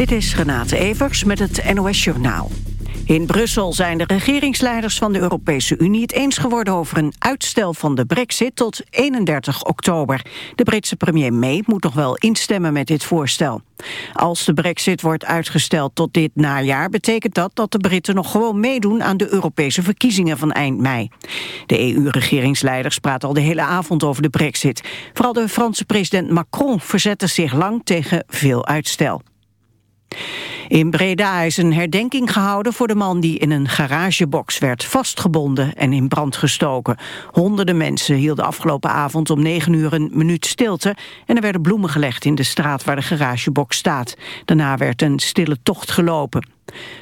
Dit is Renate Evers met het NOS Journaal. In Brussel zijn de regeringsleiders van de Europese Unie het eens geworden over een uitstel van de brexit tot 31 oktober. De Britse premier May moet nog wel instemmen met dit voorstel. Als de brexit wordt uitgesteld tot dit najaar betekent dat dat de Britten nog gewoon meedoen aan de Europese verkiezingen van eind mei. De EU-regeringsleiders praten al de hele avond over de brexit. Vooral de Franse president Macron verzette zich lang tegen veel uitstel. In Breda is een herdenking gehouden voor de man die in een garagebox werd vastgebonden en in brand gestoken. Honderden mensen hielden afgelopen avond om negen uur een minuut stilte en er werden bloemen gelegd in de straat waar de garagebox staat. Daarna werd een stille tocht gelopen.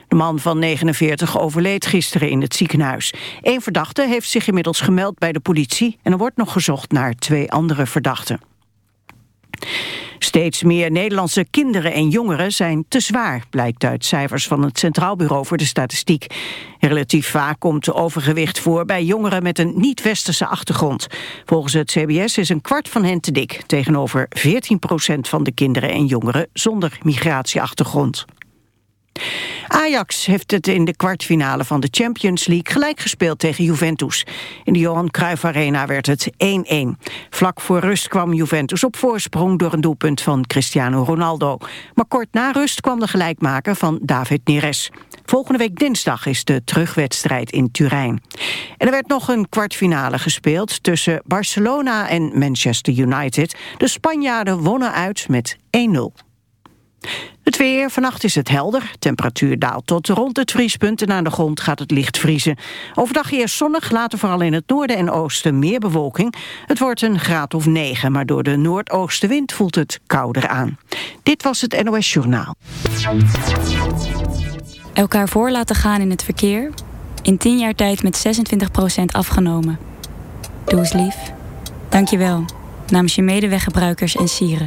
De man van 49 overleed gisteren in het ziekenhuis. Eén verdachte heeft zich inmiddels gemeld bij de politie en er wordt nog gezocht naar twee andere verdachten. Steeds meer Nederlandse kinderen en jongeren zijn te zwaar, blijkt uit cijfers van het Centraal Bureau voor de Statistiek. Relatief vaak komt overgewicht voor bij jongeren met een niet-westerse achtergrond. Volgens het CBS is een kwart van hen te dik, tegenover 14 procent van de kinderen en jongeren zonder migratieachtergrond. Ajax heeft het in de kwartfinale van de Champions League gelijk gespeeld tegen Juventus. In de Johan Cruijff Arena werd het 1-1. Vlak voor rust kwam Juventus op voorsprong door een doelpunt van Cristiano Ronaldo. Maar kort na rust kwam de gelijkmaker van David Neres. Volgende week dinsdag is de terugwedstrijd in Turijn. En er werd nog een kwartfinale gespeeld tussen Barcelona en Manchester United. De Spanjaarden wonnen uit met 1-0. Het weer, vannacht is het helder. Temperatuur daalt tot rond het vriespunt en aan de grond gaat het licht vriezen. Overdag eerst zonnig, later vooral in het noorden en oosten meer bewolking. Het wordt een graad of 9, maar door de noordoostenwind voelt het kouder aan. Dit was het NOS Journaal. Elkaar voor laten gaan in het verkeer. In 10 jaar tijd met 26% afgenomen. Doe eens lief. Dank je wel. Namens je medeweggebruikers en sieren.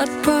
that bright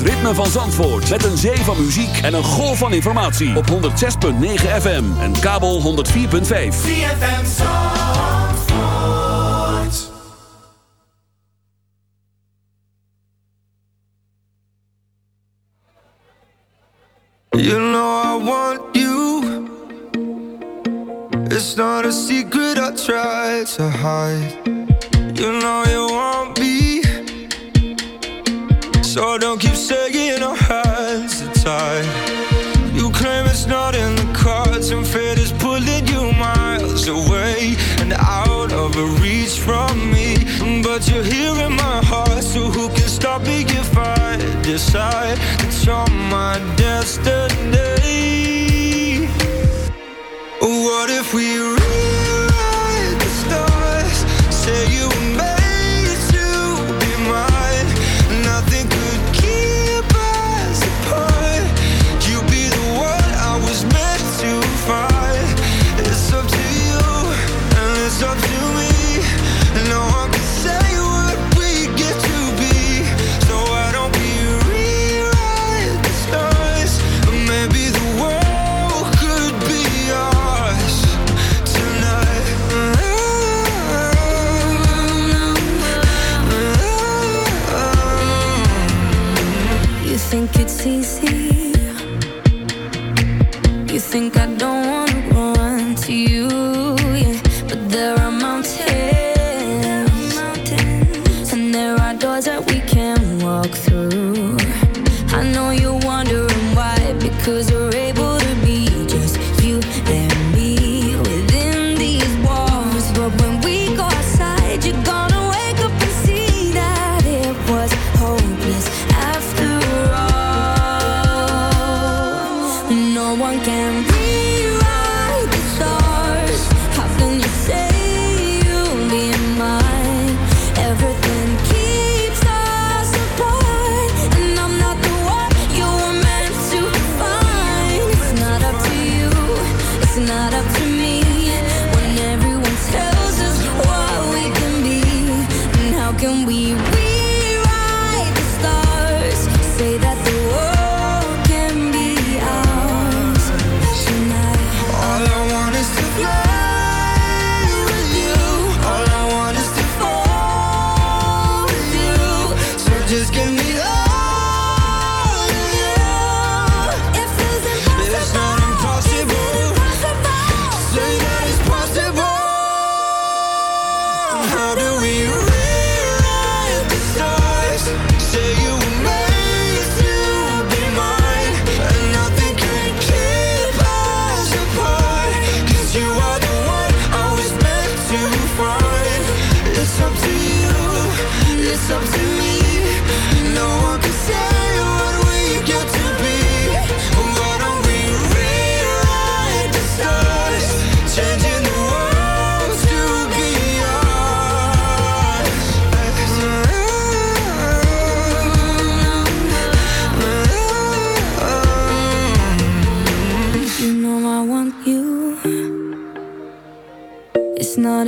het ritme van Zandvoort. Met een zee van muziek en een golf van informatie. Op 106.9 FM en kabel 104.5. ZFM Zandvoort. You know I want you. It's not a secret I try to hide. You know you want me. So don't keep saying our hands are tied. You claim it's not in the cards, and fate is pulling you miles away and out of reach from me. But you're here in my heart, so who can stop me if I decide that you're my destiny? What if we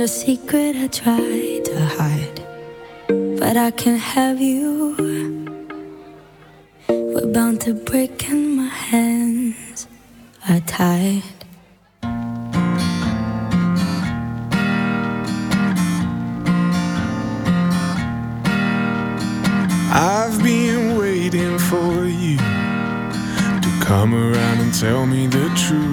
a secret I try to hide, but I can't have you. We're bound to break, and my hands are tied. I've been waiting for you to come around and tell me the truth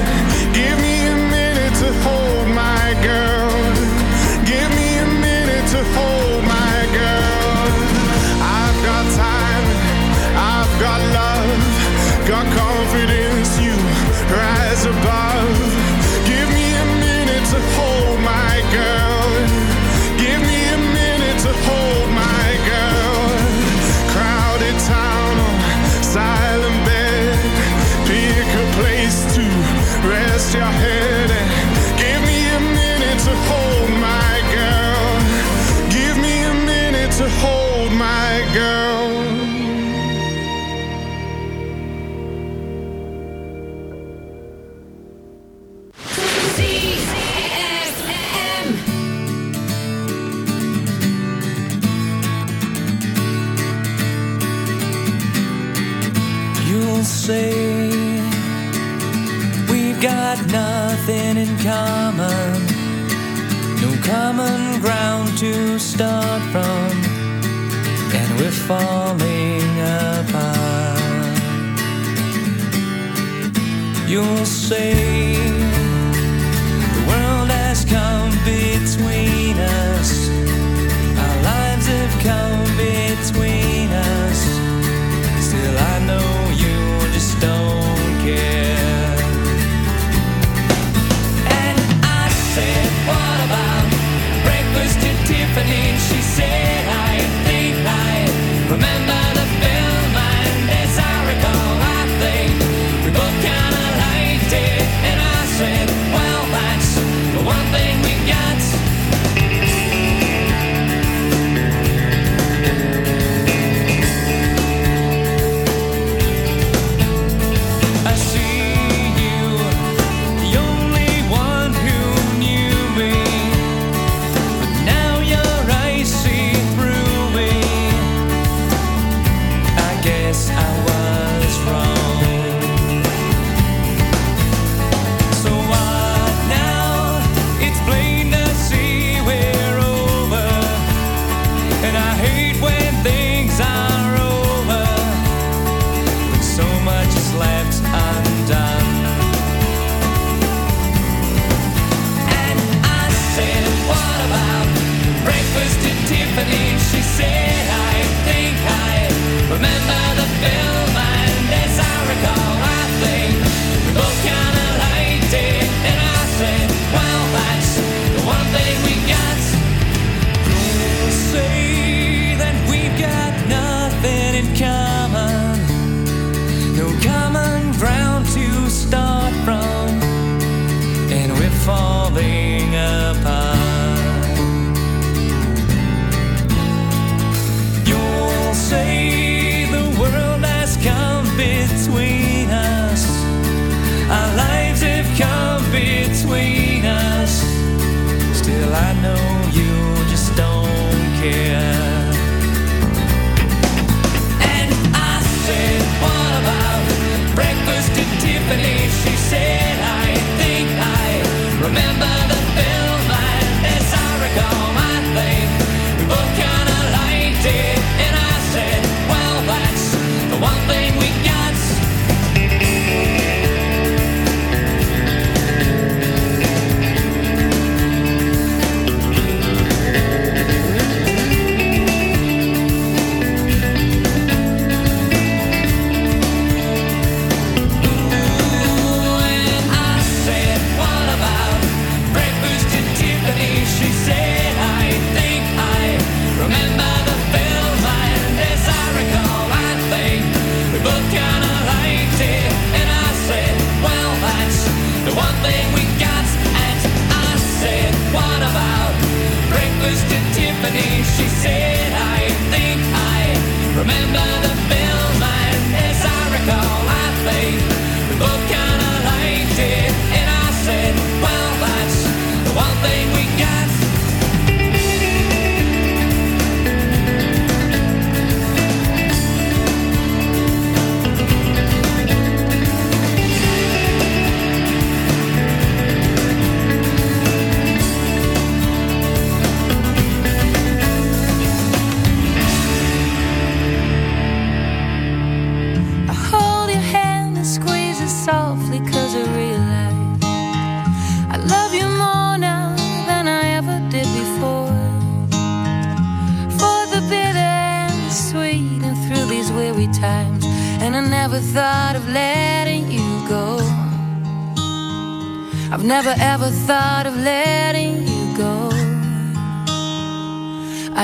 falling apart. You'll say.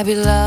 Be lost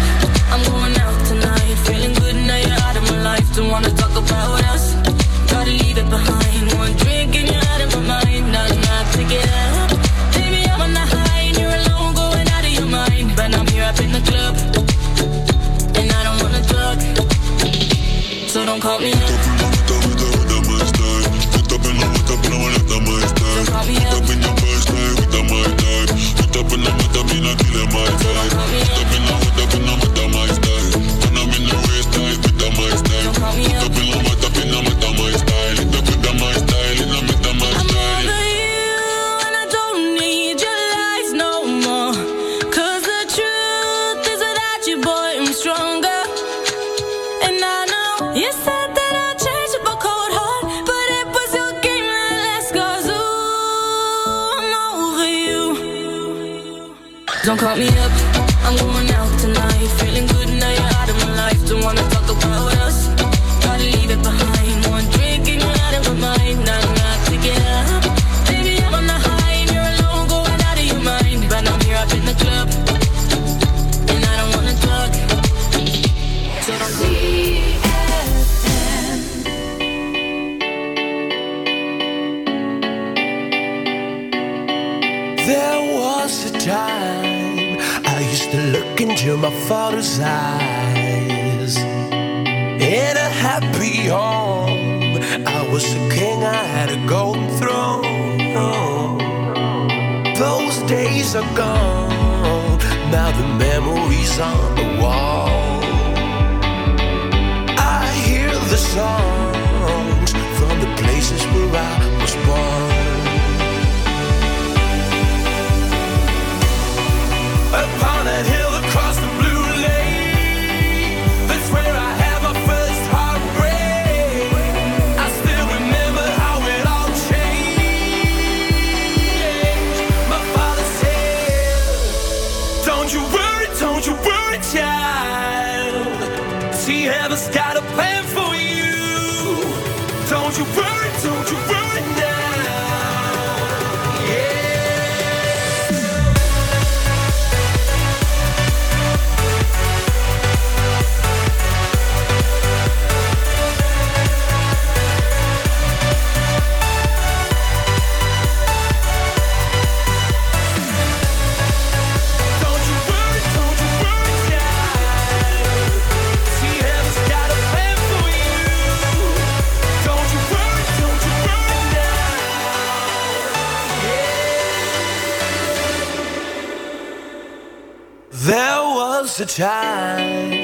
a time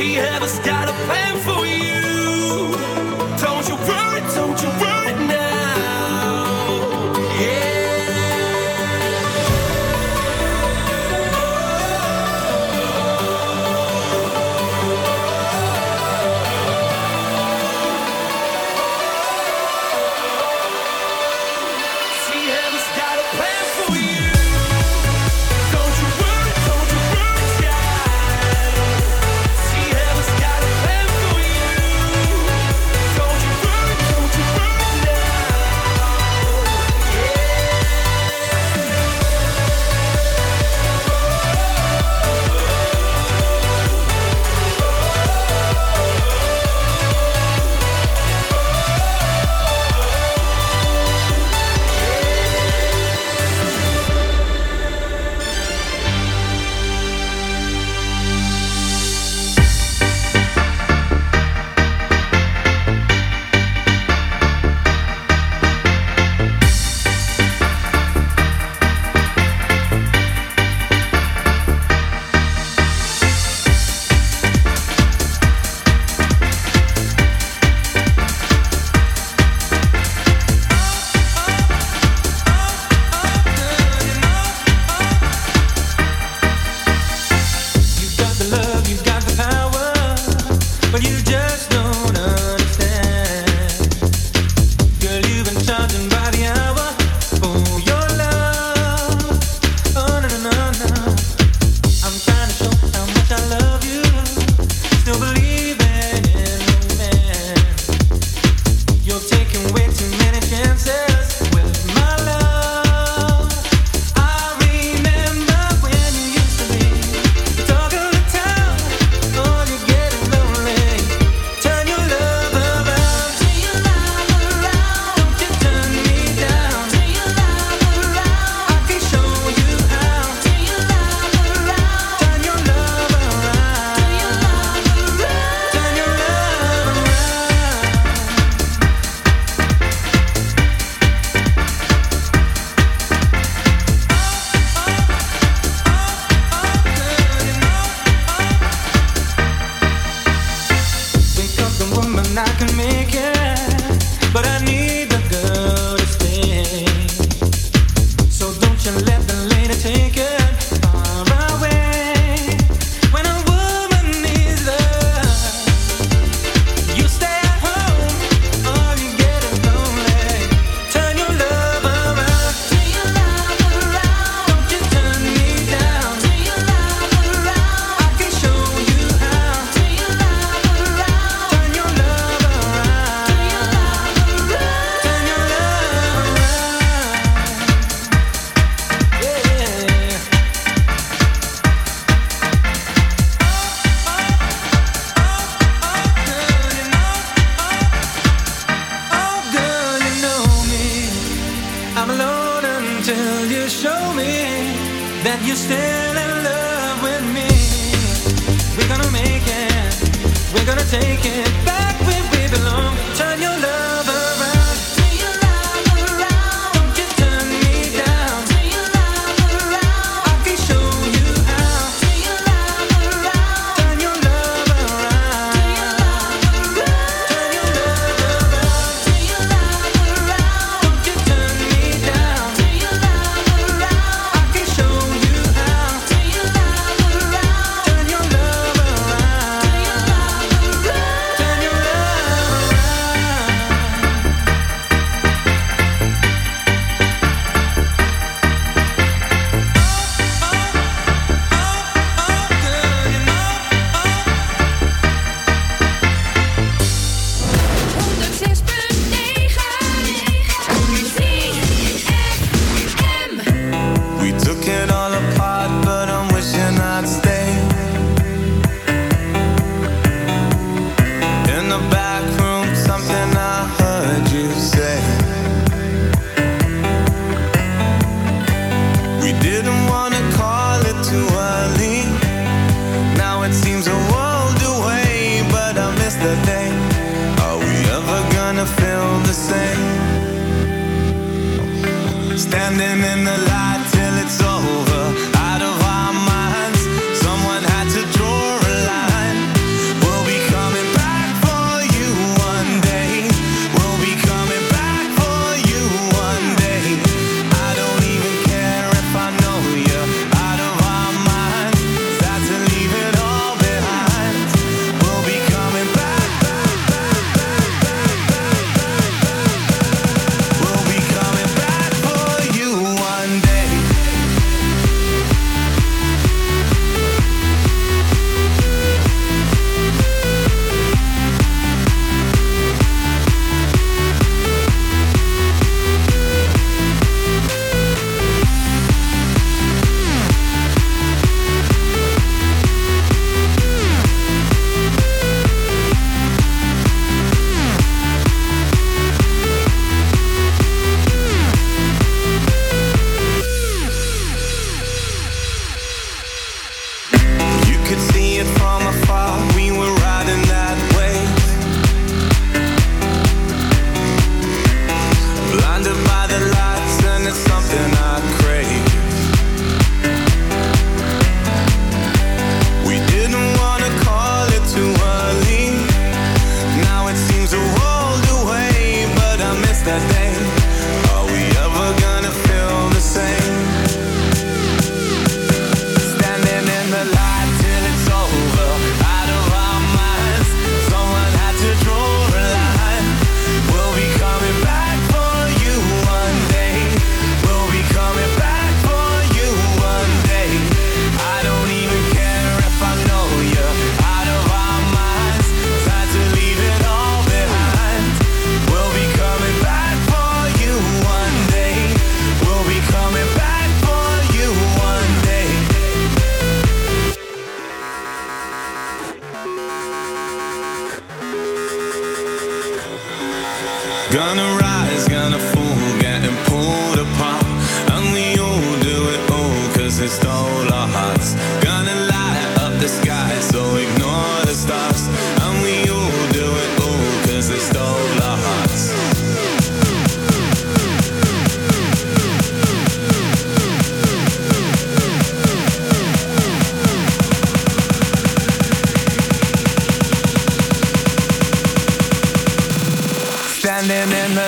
Heaven's got a plan for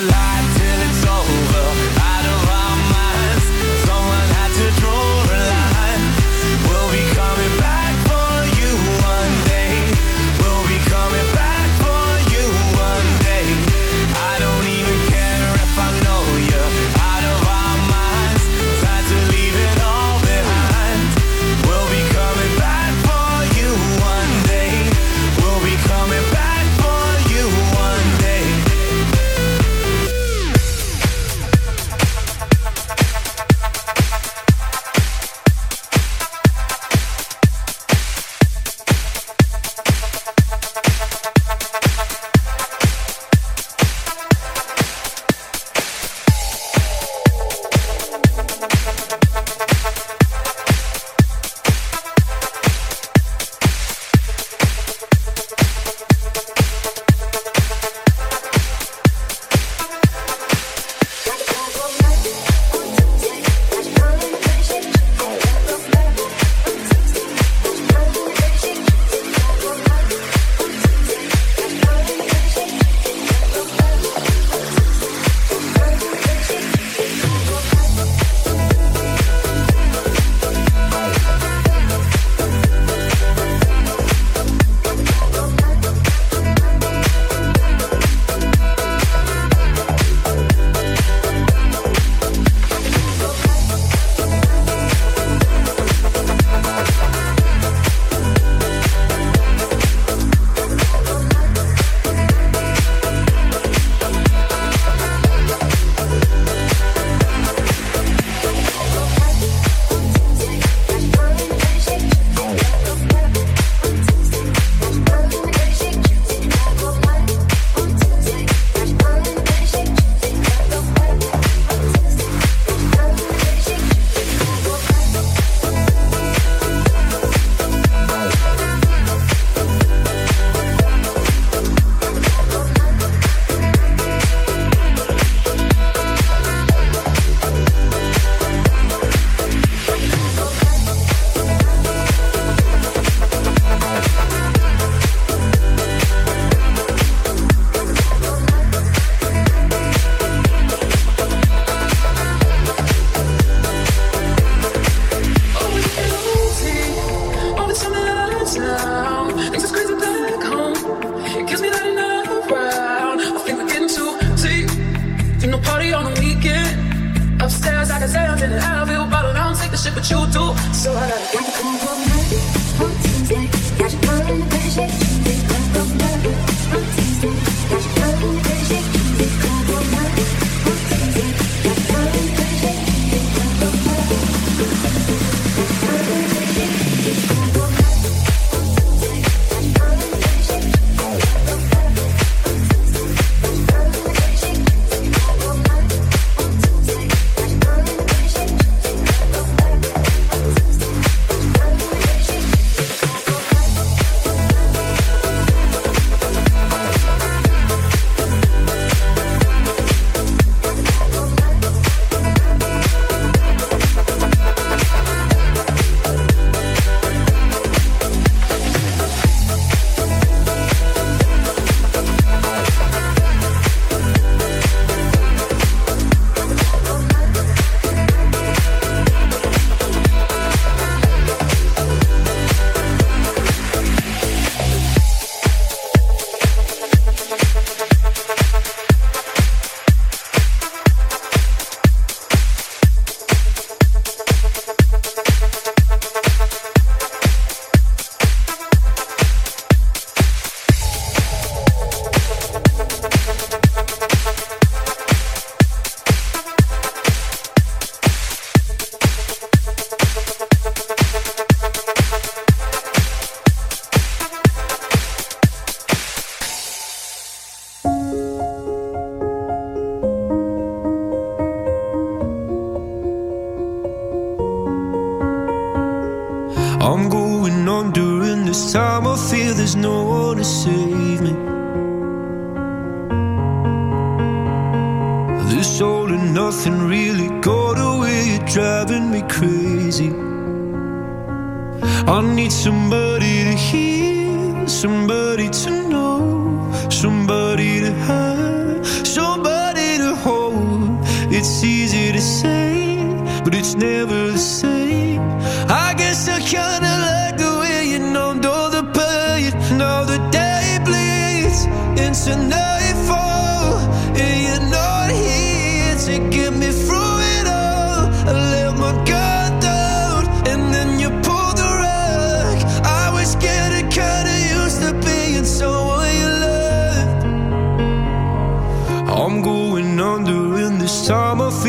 Standing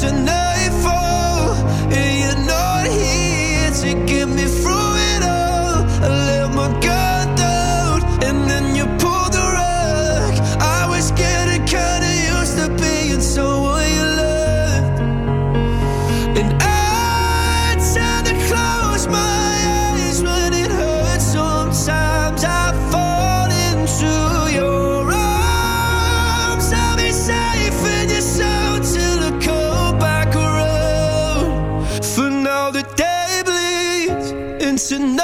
Tonight. c'est une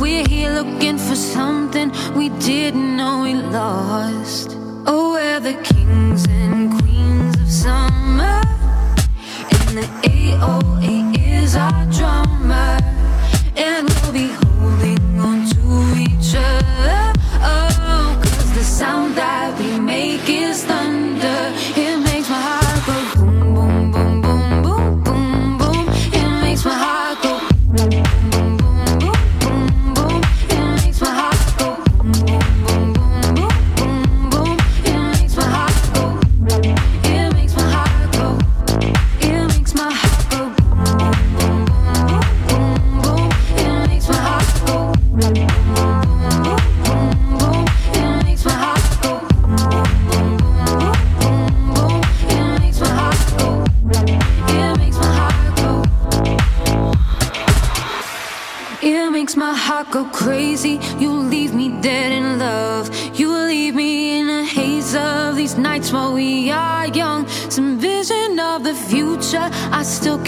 We're here looking for something we didn't know we lost. Oh, we're the kings and queens of summer. And the AOA is our drummer. And we'll be